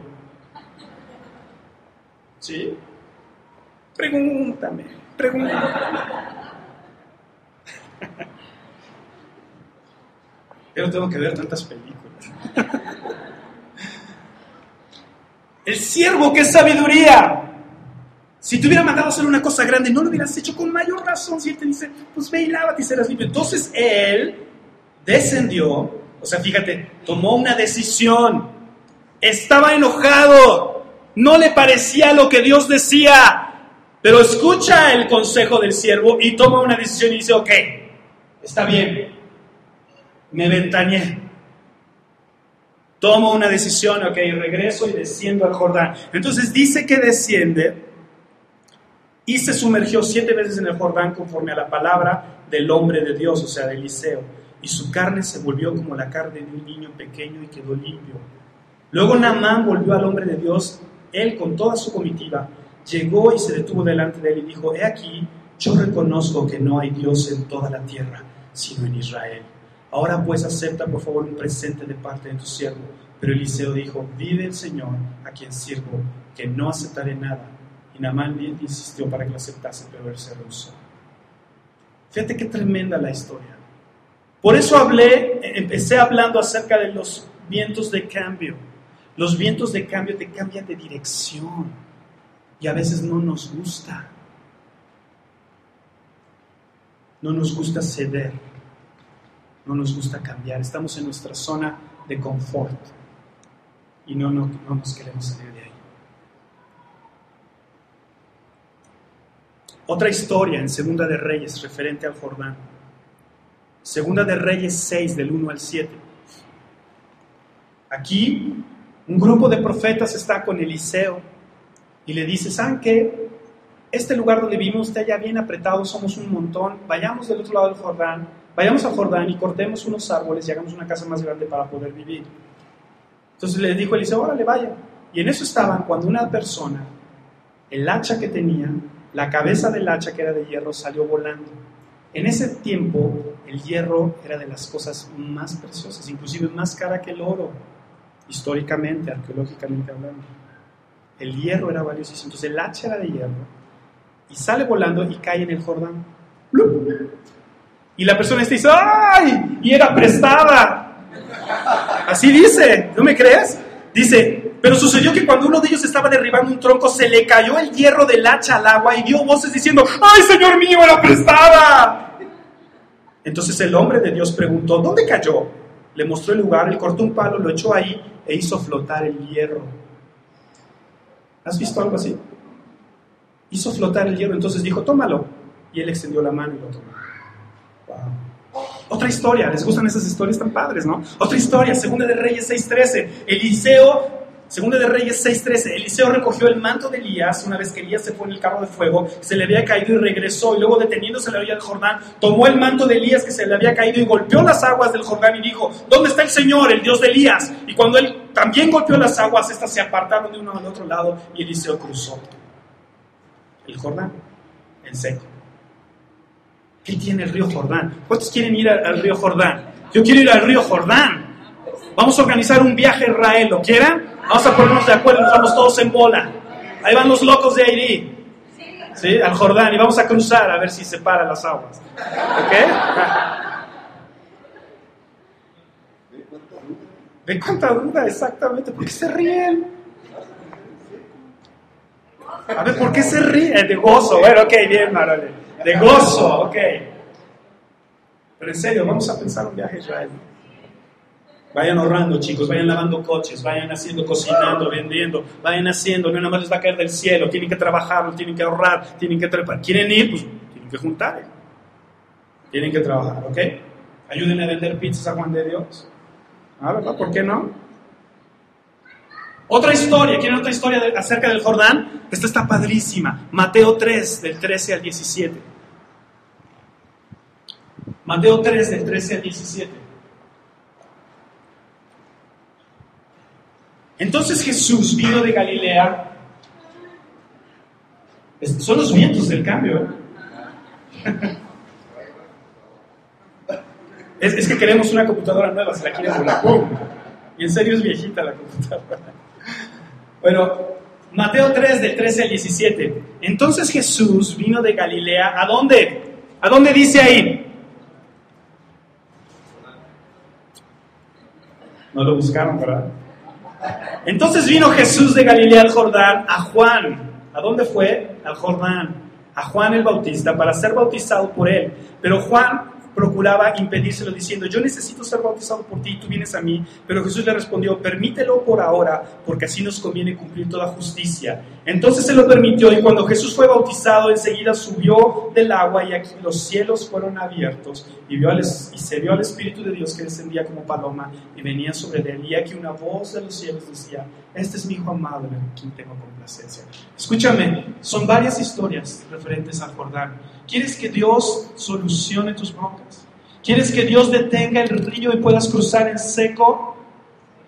[SPEAKER 2] ¿Sí? Pregúntame, pregúntame. Yo no tengo que ver tantas películas. El siervo, que es sabiduría. Si te hubiera mandado a hacer una cosa grande, no lo hubieras hecho con mayor razón. Si él te dice, pues ve y lávate y serás limpio. Entonces él descendió, o sea, fíjate, tomó una decisión. Estaba enojado, no le parecía lo que Dios decía, pero escucha el consejo del siervo y toma una decisión y dice, ok, está bien, me ventañé. Tomo una decisión, ok, regreso y desciendo al Jordán. Entonces dice que desciende y se sumergió siete veces en el Jordán conforme a la palabra del hombre de Dios, o sea, de Eliseo, y su carne se volvió como la carne de un niño pequeño y quedó limpio. Luego Naamán volvió al hombre de Dios, él con toda su comitiva, llegó y se detuvo delante de él y dijo, he aquí, yo reconozco que no hay Dios en toda la tierra, sino en Israel. Ahora pues acepta por favor un presente de parte de tu siervo. Pero Eliseo dijo, vive el Señor a quien sirvo, que no aceptaré nada y Namán insistió para que lo aceptase, pero él se rehusó. Fíjate qué tremenda la historia. Por eso hablé, empecé hablando acerca de los vientos de cambio. Los vientos de cambio te cambian de dirección y a veces no nos gusta. No nos gusta ceder. No nos gusta cambiar. Estamos en nuestra zona de confort y no, no, no nos queremos salir de ahí. Otra historia en Segunda de Reyes referente al Jordán. Segunda de Reyes 6 del 1 al 7. Aquí un grupo de profetas está con Eliseo y le dice, ¿saben qué? Este lugar donde vivimos está ya bien apretado, somos un montón, vayamos del otro lado del Jordán, vayamos al Jordán y cortemos unos árboles y hagamos una casa más grande para poder vivir. Entonces le dijo Eliseo, órale, vayan. Y en eso estaban cuando una persona, el hacha que tenía, la cabeza del hacha, que era de hierro, salió volando. En ese tiempo, el hierro era de las cosas más preciosas, inclusive más cara que el oro, históricamente, arqueológicamente hablando. El hierro era valiosísimo. Entonces, el hacha era de hierro y sale volando y cae en el Jordán. Y la persona está dice, ¡ay! Y era prestada. Así dice, ¿no me crees? Dice, pero sucedió que cuando uno de ellos estaba derribando un tronco, se le cayó el hierro del hacha al agua y dio voces diciendo, ¡ay, Señor mío, era prestada! Entonces el hombre de Dios preguntó, ¿dónde cayó? Le mostró el lugar, le cortó un palo, lo echó ahí e hizo flotar el hierro. ¿Has visto algo así? Hizo flotar el hierro, entonces dijo, tómalo. Y él extendió la mano y lo tomó. Otra historia, ¿les gustan esas historias tan padres, no? Otra historia, Segunda de Reyes 6.13. Eliseo Segunda de Reyes 6:13, Eliseo recogió el manto de Elías una vez que Elías se fue en el carro de fuego, se le había caído y regresó y luego deteniéndose en la orilla del Jordán, tomó el manto de Elías que se le había caído y golpeó las aguas del Jordán y dijo, ¿dónde está el Señor, el Dios de Elías? Y cuando él también golpeó las aguas, estas se apartaron de uno al otro lado y Eliseo cruzó el Jordán en seco. ¿Qué tiene el río Jordán? ¿Cuántos quieren ir al río Jordán? Yo quiero ir al río Jordán. Vamos a organizar un viaje a Israel, ¿lo quieren? Vamos a ponernos de acuerdo, nos vamos todos en bola. Ahí van los locos de Haití. ¿Sí? Al Jordán y vamos a cruzar a ver si se paran las aguas. ¿Ok? ¿De cuánta duda? Exactamente. ¿Por qué se ríen? A ver, ¿por qué se ríen? De gozo. Bueno, ok, bien, Marole. De gozo, ok. Pero en serio, vamos a pensar un viaje a Israel. Vayan ahorrando, chicos, vayan lavando coches, vayan haciendo, cocinando, vendiendo, vayan haciendo, no nada más les va a caer del cielo, tienen que trabajar, tienen que ahorrar, tienen que trepar. ¿Quieren ir? Pues tienen que juntar. Tienen que trabajar, ¿ok? Ayúdenme a vender pizzas a Juan de Dios. Ah, ¿verdad? ¿Por qué no? Otra historia, ¿quieren otra historia acerca del Jordán? Esta está padrísima. Mateo 3, del 13 al 17. Mateo 3, del 13 al 17. Entonces Jesús vino de Galilea. Son los vientos del cambio. ¿eh? Es, que queremos una computadora nueva, se la quieren volar. Y en serio es viejita la computadora. Bueno, Mateo 3, del 13 al 17. Entonces Jesús vino de Galilea. ¿A dónde? ¿A dónde dice ahí? No lo buscaron, ¿verdad? Entonces vino Jesús de Galilea al Jordán a Juan. ¿A dónde fue? Al Jordán. A Juan el Bautista para ser bautizado por él. Pero Juan procuraba impedírselo diciendo, yo necesito ser bautizado por ti tú vienes a mí. Pero Jesús le respondió, permítelo por ahora, porque así nos conviene cumplir toda justicia. Entonces se lo permitió y cuando Jesús fue bautizado, enseguida subió del agua y aquí los cielos fueron abiertos y, vio al, y se vio al Espíritu de Dios que descendía como paloma y venía sobre él. Y aquí una voz de los cielos decía, este es mi hijo amado en quien tengo complacencia. Escúchame, son varias historias referentes al Jordán. ¿Quieres que Dios solucione tus broncas? ¿Quieres que Dios detenga el río y puedas cruzar en seco?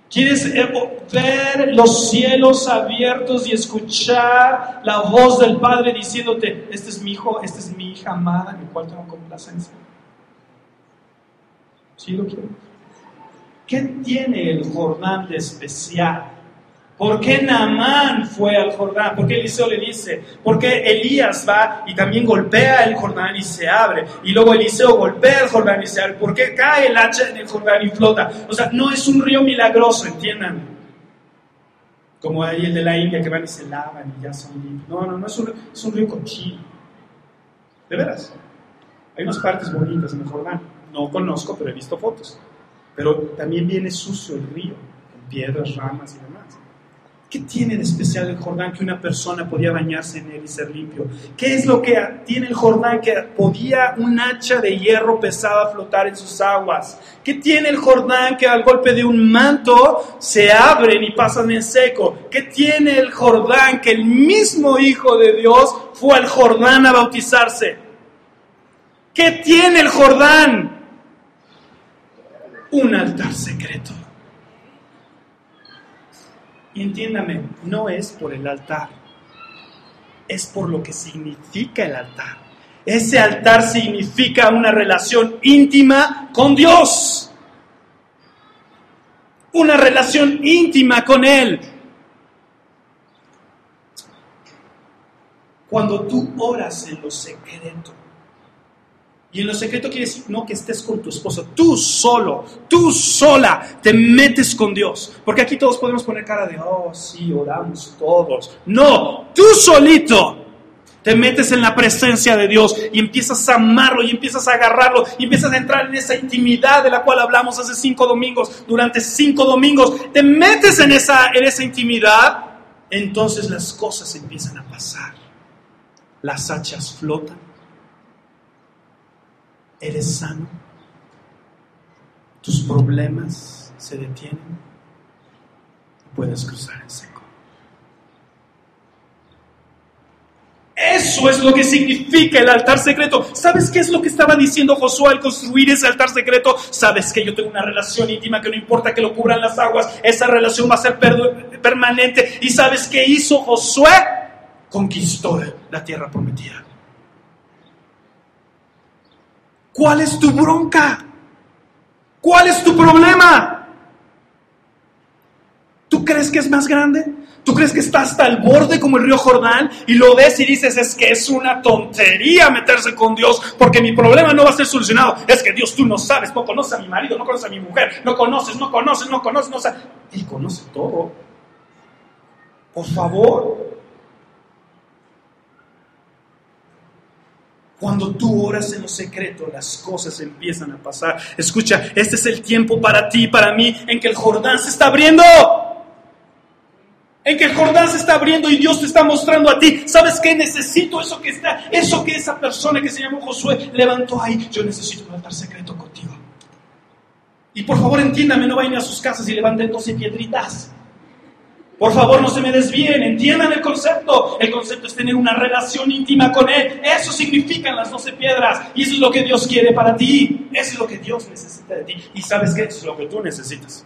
[SPEAKER 2] ¿Quieres eh, ver los cielos abiertos y escuchar la voz del Padre diciéndote, este es mi hijo, esta es mi hija amada, en el cual tengo complacencia? ¿Sí lo quiero? ¿Qué tiene el Jordán de especial? ¿Por qué Naamán fue al Jordán? ¿Por qué Eliseo le dice? ¿Por qué Elías va y también golpea el Jordán y se abre? Y luego Eliseo golpea el Jordán y se abre. ¿Por qué cae el hacha en el Jordán y flota? O sea, no es un río milagroso, entiendan. Como ahí el de la India que van y se lavan y ya son limpios. No, no, no es un, es un río cochino. De veras. Hay unas partes bonitas en el Jordán. No conozco, pero he visto fotos. Pero también viene sucio el río, con piedras, ramas y demás. ¿Qué tiene de especial el Jordán que una persona podía bañarse en él y ser limpio? ¿Qué es lo que tiene el Jordán que podía un hacha de hierro pesada flotar en sus aguas? ¿Qué tiene el Jordán que al golpe de un manto se abren y pasan en seco? ¿Qué tiene el Jordán que el mismo Hijo de Dios fue al Jordán a bautizarse? ¿Qué tiene el Jordán? Un altar secreto. Entiéndame, no es por el altar, es por lo que significa el altar. Ese altar significa una relación íntima con Dios. Una relación íntima con Él. Cuando tú oras en lo secreto, y en lo secreto quiere decir no que estés con tu esposo, tú solo, tú sola te metes con Dios. Porque aquí todos podemos poner cara de, oh, sí, oramos todos. No, tú solito te metes en la presencia de Dios y empiezas a amarlo y empiezas a agarrarlo y empiezas a entrar en esa intimidad de la cual hablamos hace cinco domingos. Durante cinco domingos te metes en esa, en esa intimidad, entonces las cosas empiezan a pasar. Las hachas flotan eres sano, tus problemas se detienen y puedes cruzar en seco. Eso es lo que significa el altar secreto. ¿Sabes qué es lo que estaba diciendo Josué al construir ese altar secreto? Sabes que yo tengo una relación íntima que no importa que lo cubran las aguas, esa relación va a ser permanente. ¿Y sabes qué hizo Josué? Conquistó la tierra prometida. ¿Cuál es tu bronca? ¿Cuál es tu problema? ¿Tú crees que es más grande? ¿Tú crees que está hasta el borde como el río Jordán y lo ves y dices es que es una tontería meterse con Dios porque mi problema no va a ser solucionado? Es que Dios tú no sabes, no conoces a mi marido, no conoces a mi mujer, no conoces, no conoces, no conoces, no sabes. Él conoce todo. Por favor, Cuando tú oras en lo secreto, las cosas empiezan a pasar. Escucha, este es el tiempo para ti para mí en que el Jordán se está abriendo. En que el Jordán se está abriendo y Dios te está mostrando a ti. ¿Sabes qué? Necesito eso que está, eso que esa persona que se llamó Josué levantó ahí. Yo necesito un altar secreto contigo. Y por favor entiéndame, no vayan a sus casas y levanten 12 piedritas. Por favor, no se me desvíen, entiendan el concepto. El concepto es tener una relación íntima con Él. Eso significan las doce piedras. Y eso es lo que Dios quiere para ti. Eso es lo que Dios necesita de ti. Y sabes qué? Eso es lo que tú necesitas.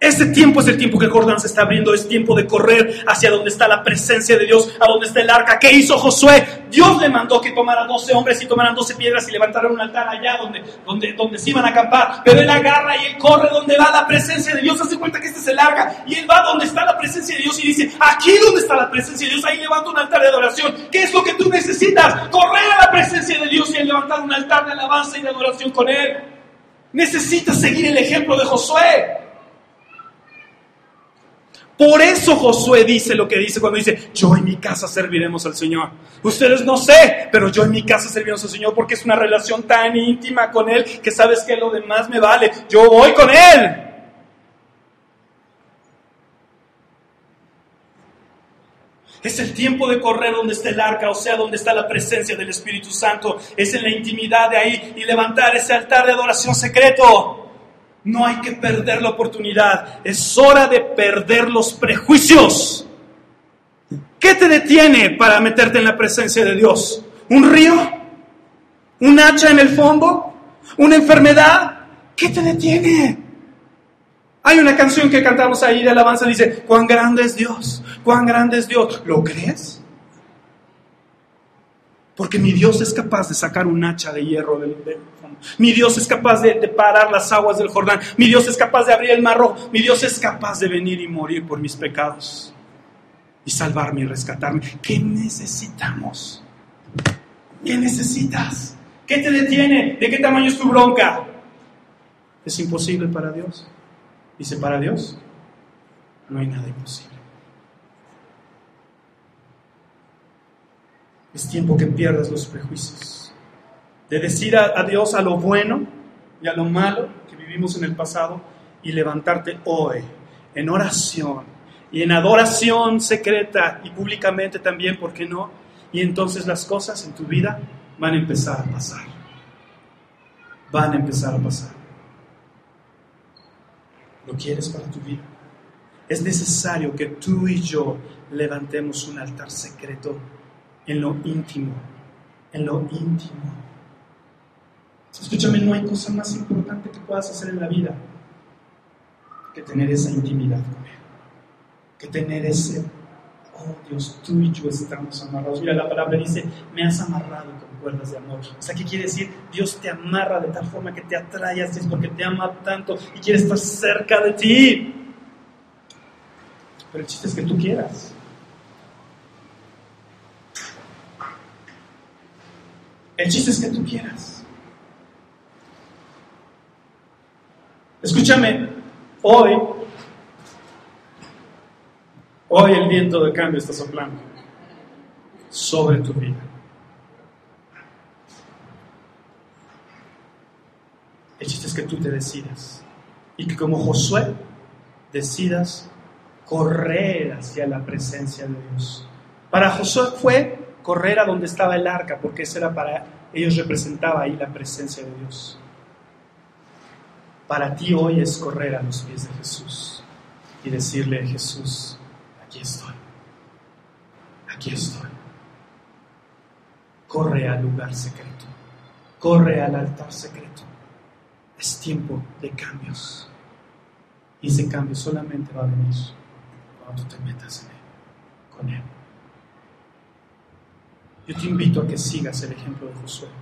[SPEAKER 2] Este tiempo es el tiempo que Jordán se está abriendo, es tiempo de correr hacia donde está la presencia de Dios, a donde está el arca. ¿Qué hizo Josué? Dios le mandó que tomara 12 hombres y tomaran 12 piedras y levantaran un altar allá donde, donde, donde se iban a acampar. Pero él agarra y él corre donde va la presencia de Dios. Hace cuenta que este es el arca y él va donde está la presencia de Dios y dice, aquí donde está la presencia de Dios, ahí levanta un altar de adoración. ¿Qué es lo que tú necesitas? Correr a la presencia de Dios y levantar un altar de alabanza y de adoración con él. Necesitas seguir el ejemplo de Josué. Por eso Josué dice lo que dice cuando dice, yo en mi casa serviremos al Señor. Ustedes no sé, pero yo en mi casa serviremos al Señor porque es una relación tan íntima con Él que sabes que lo demás me vale. Yo voy con Él. Es el tiempo de correr donde está el arca, o sea, donde está la presencia del Espíritu Santo. Es en la intimidad de ahí y levantar ese altar de adoración secreto. No hay que perder la oportunidad. Es hora de perder los prejuicios. ¿Qué te detiene para meterte en la presencia de Dios? ¿Un río? ¿Un hacha en el fondo? ¿Una enfermedad? ¿Qué te detiene? Hay una canción que cantamos ahí de alabanza, dice, cuán grande es Dios, cuán grande es Dios. ¿Lo crees? Porque mi Dios es capaz de sacar un hacha de hierro del, fondo. Mi Dios es capaz de, parar las aguas del Jordán. Mi Dios es capaz de abrir el mar rojo. Mi Dios es capaz de venir y morir por mis pecados. Y salvarme y rescatarme. ¿Qué necesitamos? ¿Qué necesitas? ¿Qué te detiene? ¿De qué tamaño es tu bronca? ¿Es imposible para Dios? Dice, para Dios no hay nada imposible. Es tiempo que pierdas los prejuicios. De decir a, a, Dios a lo bueno y a lo malo que vivimos en el pasado y levantarte hoy en oración y en adoración secreta y públicamente también, ¿por qué no? Y entonces las cosas en tu vida van a empezar a pasar. Van a empezar a pasar. ¿Lo quieres para tu vida? Es necesario que tú y yo levantemos un altar secreto en lo íntimo, en lo íntimo. Escúchame, no hay cosa más importante que puedas hacer en la vida que tener esa intimidad con Él, que tener ese, oh Dios, tú y yo estamos amarrados. Mira, la palabra dice, me has amarrado con cuerdas de amor. O sea, ¿qué quiere decir? Dios te amarra de tal forma que te atrae es porque te ama tanto y quiere estar cerca de ti. Pero el chiste es que tú quieras. El chiste es que tú quieras. Escúchame, hoy, hoy el viento de cambio está soplando sobre tu vida. El chiste es que tú te decidas y que como Josué decidas correr hacia la presencia de Dios. Para Josué fue correr a donde estaba el arca, porque eso era para ellos representaba ahí la presencia de Dios. Para ti hoy es correr a los pies de Jesús y decirle, Jesús, aquí estoy, aquí estoy. Corre al lugar secreto, corre al altar secreto. Es tiempo de cambios. Y ese cambio solamente va a venir cuando te metas en él, con Él. Yo te invito a que sigas el ejemplo de Josué.